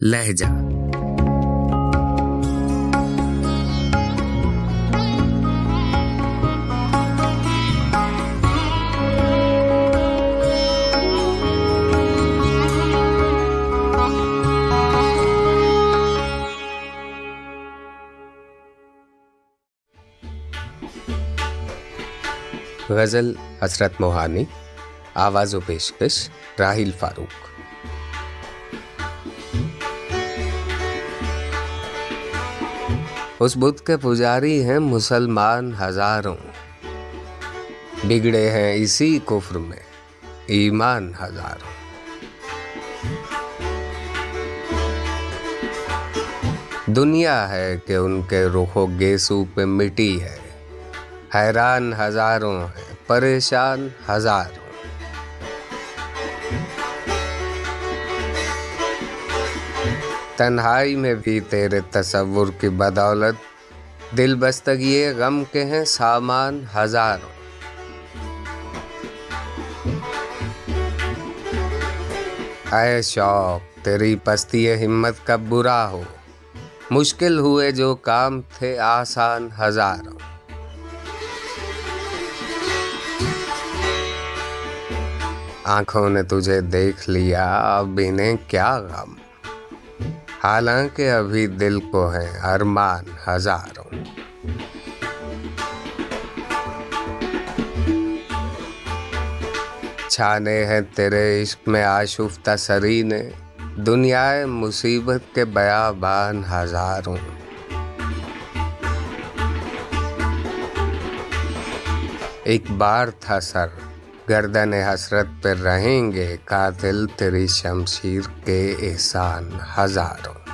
لہجہ۔ غزل حسرت موہانی آواز و پیشکش راہیل فاروق۔ اس بدھ کے پجاری ہیں مسلمان ہزاروں۔ بگڑے ہیں اسی کفر میں، ایمان ہزاروں۔ دنیا ہے کہ ان کے رخ و گیسو پہ مٹی ہے۔ حیران ہزاروں ہے پریشان ہزاروں۔ تنہائی میں بھی تیرے تصور کی بدولت۔ دل بستگی غم کے ہیں سامان ہزاروں۔ اے شوق، تیری پستی ہمت کا برا ہو؟ مشکل ہوئے جو کام تھے آسان ہزاروں۔ آنکھوں نے تجھے دیکھ لیا، اب انہیں کیا غم؟ حالانکہ ابھی دل کو ہے ارمان ہزاروں۔ چھانے ہیں تیرے عشق میں آشفتہ سری نے دنیا مصیبت کے بیابان ہزاروں۔ ایک بار تھا سر گردن حسرت پہ رہیں گے قاتل تیری شمشیر کے احسان ہزاروں۔